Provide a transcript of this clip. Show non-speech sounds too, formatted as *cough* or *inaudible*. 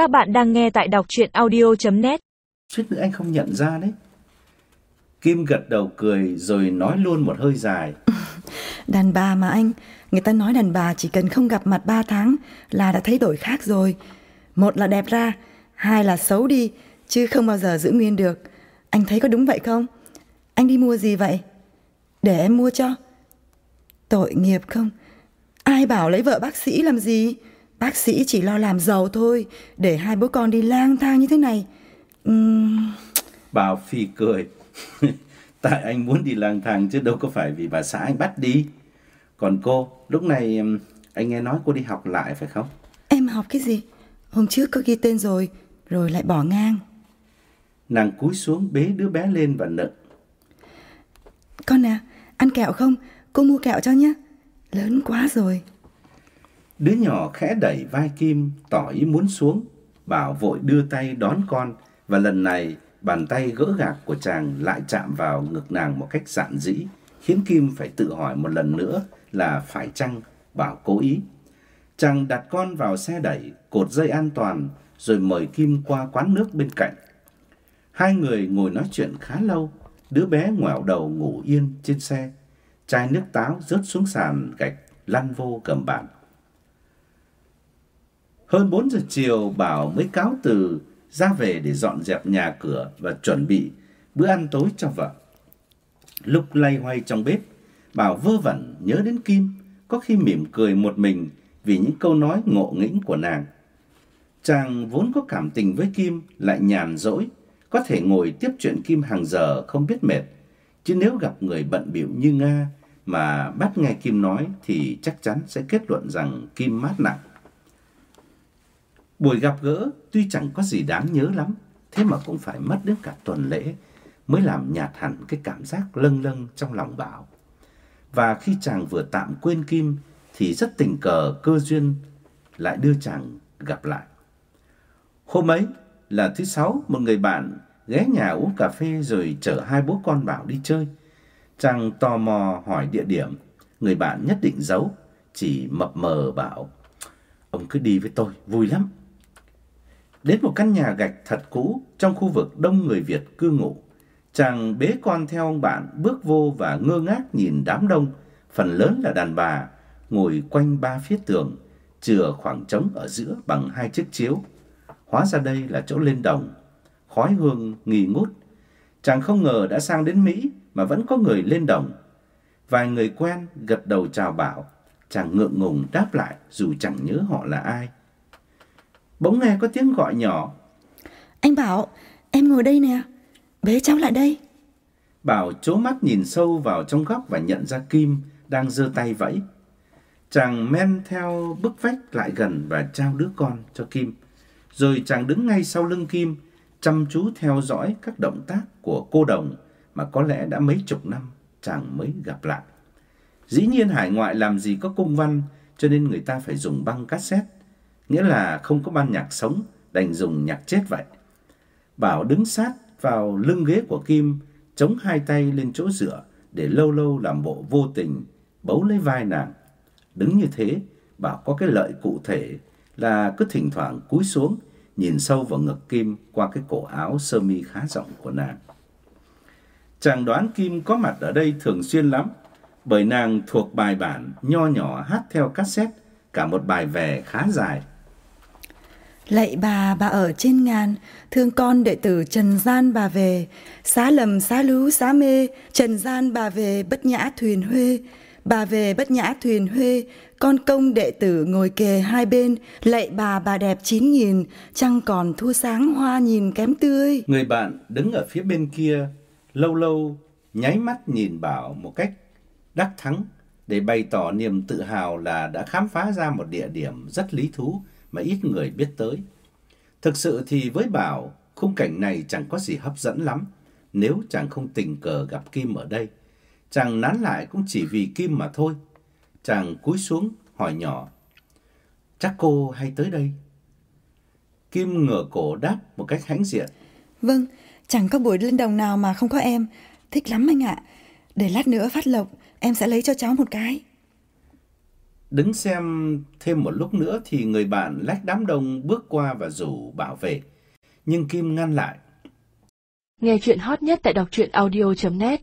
Các bạn đang nghe tại đọc chuyện audio.net Suýt nữa anh không nhận ra đấy. Kim gật đầu cười rồi nói luôn một hơi dài. *laughs* Đàn bà mà anh, người ta nói đàn bà chỉ cần không gặp mặt 3 tháng là đã thấy đổi khác rồi. Một là đẹp ra, hai là xấu đi, chứ không bao giờ giữ nguyên được. Anh thấy có đúng vậy không? Anh đi mua gì vậy? Để em mua cho. Tội nghiệp không? Ai bảo lấy vợ bác sĩ làm gì? Bác sĩ chỉ lo làm giàu thôi, để hai bố con đi lang thang như thế này. Uhm, Bảo Phi cười. *laughs* Tại anh muốn đi lang thang chứ đâu có phải vì bà xã anh bắt đi. Còn cô, lúc này anh nghe nói cô đi học lại phải không? em học cái gì? Hôm trước có ghi tên rồi, rồi lại bỏ ngang. Nàng cúi xuống bế đứa bé lên và nựng. Con à, ăn kẹo không? Cô mua kẹo cho nhé. Lớn quá rồi. Đứa nhỏ khẽ đẩy vai Kim, tỏ ý muốn xuống. Bảo vội đưa tay đón con và lần này bàn tay gỡ gạc của chàng lại chạm vào ngực nàng một cách dạn dĩ, khiến Kim phải tự hỏi một lần nữa là phải chăng Bảo cố ý. Chàng đặt con vào xe đẩy, cột dây an toàn rồi mời Kim qua quán nước bên cạnh. Hai người ngồi nói chuyện khá lâu, đứa bé ngoẹo đầu ngủ yên trên xe. Chai nước táo rớt xuống sàn gạch lăn vô cầm bàn. Hơn 4 giờ chiều Bảo mới cáo từ ra về để dọn dẹp nhà cửa và chuẩn bị bữa ăn tối cho vợ. Lúc lay hoay trong bếp, Bảo vơ vẩn nhớ đến Kim, có khi mỉm cười một mình vì những câu nói ngộ nghĩnh của nàng. Chàng vốn có cảm tình với Kim lại nhàn rỗi, có thể ngồi tiếp chuyện Kim hàng giờ không biết mệt. Chứ nếu gặp người bận bịu như Nga mà bắt nghe Kim nói thì chắc chắn sẽ kết luận rằng Kim mát nặng. Buổi gặp gỡ tuy chẳng có gì đáng nhớ lắm, thế mà cũng phải mất đến cả tuần lễ mới làm nhạt hẳn cái cảm giác lâng lâng trong lòng Bảo. Và khi chàng vừa tạm quên Kim thì rất tình cờ cơ duyên lại đưa chàng gặp lại. Hôm ấy là thứ sáu, một người bạn ghé nhà uống cà phê rồi chở hai bố con Bảo đi chơi. Chàng tò mò hỏi địa điểm, người bạn nhất định giấu, chỉ mập mờ bảo ông cứ đi với tôi, vui lắm. Đến một căn nhà gạch thật cũ trong khu vực đông người Việt cư ngụ. Chàng bế con theo ông bạn bước vô và ngơ ngác nhìn đám đông, phần lớn là đàn bà, ngồi quanh ba phía tường, chừa khoảng trống ở giữa bằng hai chiếc chiếu. Hóa ra đây là chỗ lên đồng, khói hương nghi ngút. Chàng không ngờ đã sang đến Mỹ mà vẫn có người lên đồng. Vài người quen gật đầu chào bảo, chàng ngượng ngùng đáp lại dù chẳng nhớ họ là ai. Bỗng nghe có tiếng gọi nhỏ, Anh Bảo, em ngồi đây nè. Bế cháu lại đây. Bảo chố mắt nhìn sâu vào trong góc và nhận ra Kim đang giơ tay vẫy. Chàng men theo bức vách lại gần và trao đứa con cho Kim. Rồi chàng đứng ngay sau lưng Kim, chăm chú theo dõi các động tác của cô đồng mà có lẽ đã mấy chục năm chàng mới gặp lại. Dĩ nhiên hải ngoại làm gì có cung văn, cho nên người ta phải dùng băng cassette, nghĩa là không có ban nhạc sống, đành dùng nhạc chết vậy. Bảo đứng sát vào lưng ghế của Kim, chống hai tay lên chỗ dựa để lâu lâu làm bộ vô tình bấu lấy vai nàng. Đứng như thế, Bảo có cái lợi cụ thể là cứ thỉnh thoảng cúi xuống nhìn sâu vào ngực Kim qua cái cổ áo sơ mi khá rộng của nàng. Chàng đoán Kim có mặt ở đây thường xuyên lắm, bởi nàng thuộc bài bản nho nhỏ hát theo cassette cả một bài về khá dài. Lạy bà, bà ở trên ngàn, thương con đệ tử Trần gian bà về, xá lầm xá lú xá mê, Trần gian bà về bất nhã thuyền huê, bà về bất nhã thuyền huê, con công đệ tử ngồi kề hai bên, lạy bà bà đẹp chín nghìn, trăng còn thua sáng hoa nhìn kém tươi. Người bạn đứng ở phía bên kia, lâu lâu nháy mắt nhìn Bảo một cách đắc thắng để bày tỏ niềm tự hào là đã khám phá ra một địa điểm rất lý thú mà ít người biết tới. Thực sự thì với Bảo, khung cảnh này chẳng có gì hấp dẫn lắm nếu chàng không tình cờ gặp Kim ở đây. Chàng nán lại cũng chỉ vì Kim mà thôi. Chàng cúi xuống hỏi nhỏ, chắc cô hay tới đây? Kim ngửa cổ đáp một cách hãnh diện. Vâng, chẳng có buổi lên đồng nào mà không có em, thích lắm anh ạ. Để lát nữa phát lộc, em sẽ lấy cho cháu một cái. Đứng xem thêm một lúc nữa thì người bạn lách đám đông bước qua và rủ bảo vệ. Nhưng Kim ngăn lại. Nghe chuyện hot nhất tại đọc truyện audio.net